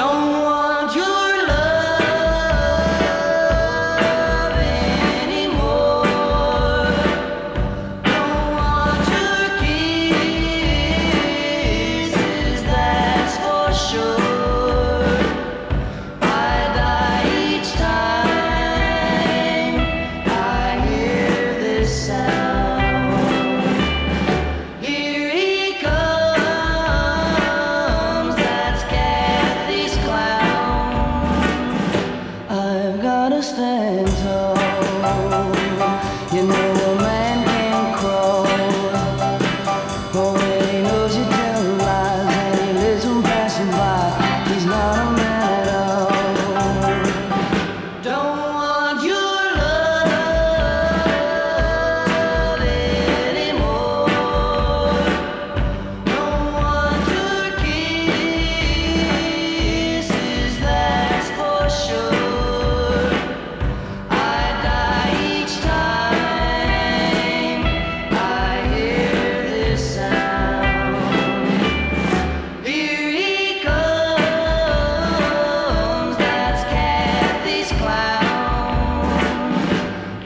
Don't stand tall.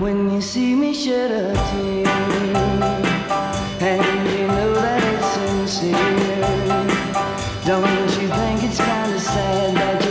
when you see me shed a tear. And you know that it's sincere. Don't you think it's kinda sad that